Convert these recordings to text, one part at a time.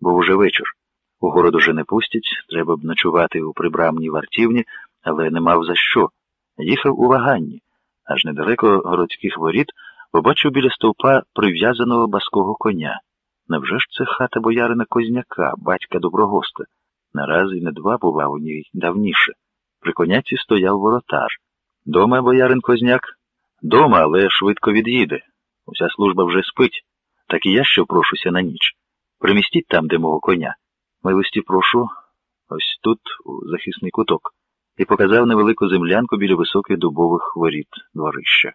був уже вечір. У город уже не пустять, треба б ночувати у прибрамній вартівні, але не мав за що. Їхав у ваганні, аж недалеко городських воріт побачив біля стовпа прив'язаного баского коня. Невже ж це хата боярина Козняка, батька доброгоста? Нараз і не два бував у ній давніше. При коняці стояв воротар. Дома боярин Козняк? Дома, але швидко від'їде. Уся служба вже спить, так і я ще прошуся на ніч. Примістіть там, де мого коня. Милості прошу, ось тут, у захисний куток, і показав невелику землянку біля високих дубових воріт дворища.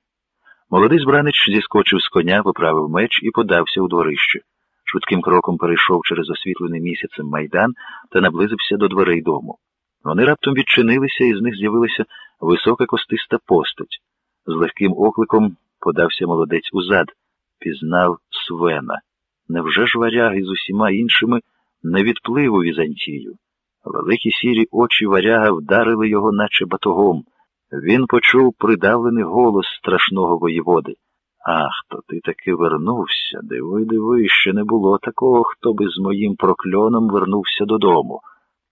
Молодий збранич зіскочив з коня, поправив меч і подався у дворище. Швидким кроком перейшов через освітлений місяцем майдан та наблизився до дверей дому. Вони раптом відчинилися, і з них з'явилася висока костиста постать. З легким окликом подався молодець узад, пізнав Свена. Невже ж варяги з усіма іншими не відплив у Візантію? Великі сірі очі варяга вдарили його, наче батогом. Він почув придавлений голос страшного воєводи. Ах, то ти таки вернувся. Диви, диви, ще не було такого, хто би з моїм прокльоном вернувся додому.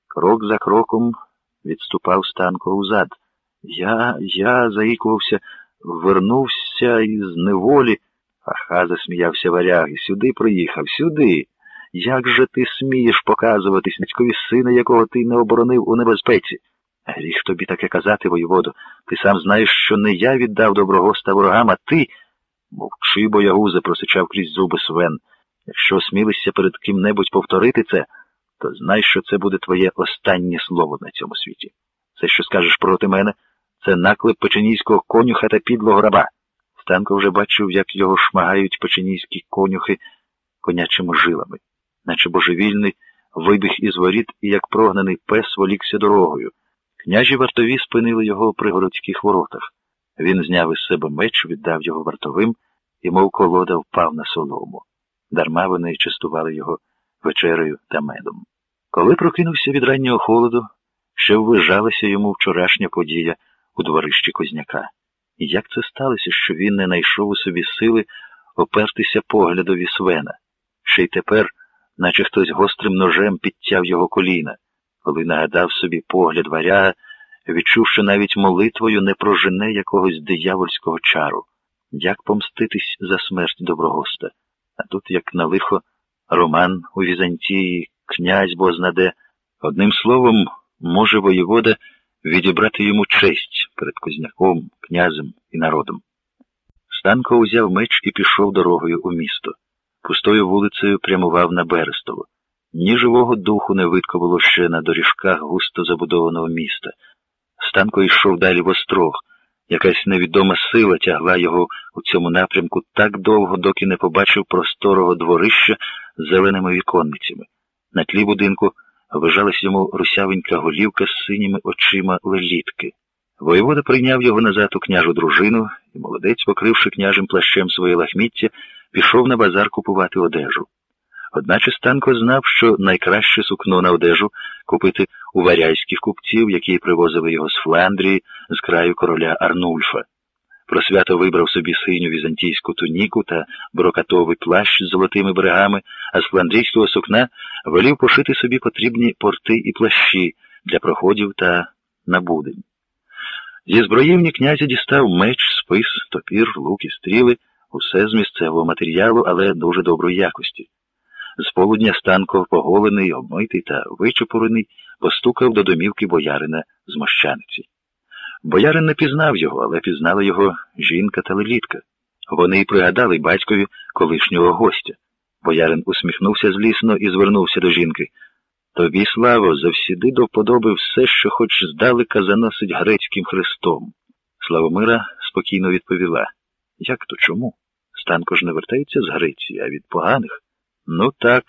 Крок за кроком відступав Станко узад. Я, я, заїкувався, вернувся із неволі. Аха, засміявся варяги. Сюди приїхав, сюди. Як же ти смієш показуватись нацькові сина, якого ти не оборонив у небезпеці? Гріх тобі таке казати, воєводу. Ти сам знаєш, що не я віддав доброгоста ворогам, а ти. Мовчи, боягузе, просичав крізь зуби Свен. Якщо осмілишся перед ким-небудь повторити це, то знай, що це буде твоє останнє слово на цьому світі. Це, що скажеш проти мене, це наклеп печенійського конюха та підлого раба. Станко вже бачив, як його шмагають печенійські конюхи конячими жилами, наче божевільний вибіг із воріт і, як прогнаний пес, волікся дорогою. Княжі вартові спинили його при городських воротах. Він зняв із себе меч, віддав його вартовим і, мов колода, впав на солому. Дарма вони частували його вечерею та медом. Коли прокинувся від раннього холоду, ще ввижалася йому вчорашня подія у дворищі Козняка. Як це сталося, що він не знайшов у собі сили опертися поглядові свена, ще й тепер, наче хтось гострим ножем підтяв його коліна, коли нагадав собі погляд варяга, відчув, що навіть молитвою не прожене якогось диявольського чару, як помститись за смерть доброгоста. А тут, як на лихо, Роман у Візантії, князь бознаде, одним словом, може воєвода відібрати йому честь перед Козняком, князем і народом. Станко узяв меч і пішов дорогою у місто. Пустою вулицею прямував на Берестово. Ні живого духу не видко ще на доріжках густо забудованого міста. Станко йшов далі в острог. Якась невідома сила тягла його у цьому напрямку так довго, доки не побачив просторого дворища з зеленими віконницями. На тлі будинку вижалась йому русявенька голівка з синіми очима лелітки. Воєвода прийняв його назад у княжу дружину, і молодець, покривши княжим плащем своє лахміття, пішов на базар купувати одежу. Одначе Станко знав, що найкраще сукно на одежу купити у варяйських купців, які привозили його з Фландрії, з краю короля Арнульфа. Просвято вибрав собі синю візантійську туніку та брокатовий плащ з золотими берегами, а з фландрійського сукна велів пошити собі потрібні порти і плащі для проходів та набудень. Зі зброївні князя дістав меч, спис, топір, лук і стріли, усе з місцевого матеріалу, але дуже доброї якості. З полудня Станков, поголений, обмитий та вичепурений, постукав до домівки боярина з мощаниці. Боярин не пізнав його, але пізнала його жінка та лелітка. Вони й пригадали батькові колишнього гостя. Боярин усміхнувся злісно і звернувся до жінки. Тобі, славо, завсіди до вподоби все, що хоч здалека заносить грецьким хрестом. Славомира спокійно відповіла. Як то чому? Станко ж не вертається з Греції, а від поганих? Ну так,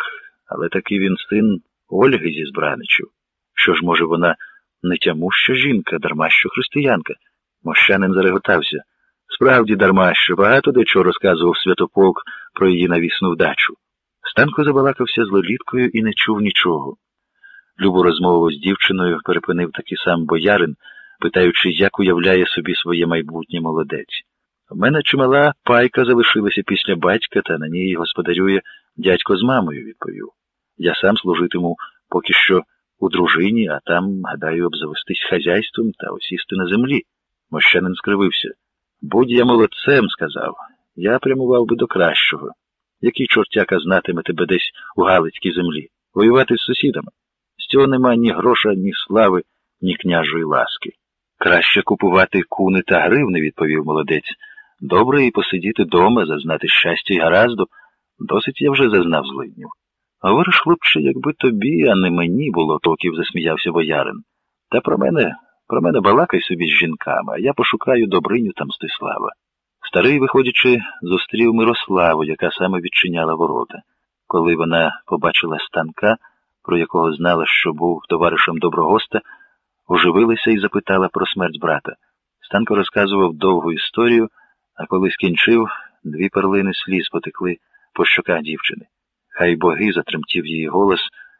але таки він син Ольги зі Збраничів. Що ж, може, вона не тямуща жінка, дарма що християнка? Мощанин зареготався. Справді, дарма що багато дечого розказував Святополк про її навісну вдачу. Станко забалакався з лоліткою і не чув нічого. Любу розмову з дівчиною перепинив такий сам боярин, питаючи, як уявляє собі своє майбутнє молодець. У мене чимала пайка залишилася після батька, та на ній господарює дядько з мамою, відповів. Я сам служитиму поки що у дружині, а там, гадаю, обзавестись хазяйством та осісти на землі. Мощанин скривився. Будь я молодцем, сказав, я прямував би до кращого. Який чортяка знатиме тебе десь у Галицькій землі? Воювати з сусідами? Цього нема ні гроша, ні слави, ні княжої ласки. Краще купувати куни та гривни, відповів молодець. Добре і посидіти дома, зазнати щастя й гаразду. Досить я вже зазнав злиднів. Говориш, хлопче, якби тобі, а не мені було токів, засміявся боярин. Та про мене, про мене балакай собі з жінками, а я пошукаю Добриню та Мстислава. Старий, виходячи, зустрів Мирославу, яка саме відчиняла ворота. Коли вона побачила станка, про якого знала, що був товаришем Доброгоста, оживилася і запитала про смерть брата. Станко розказував довгу історію, а коли скінчив, дві перлини сліз потекли по щоках дівчини. Хай боги затремтів її голос.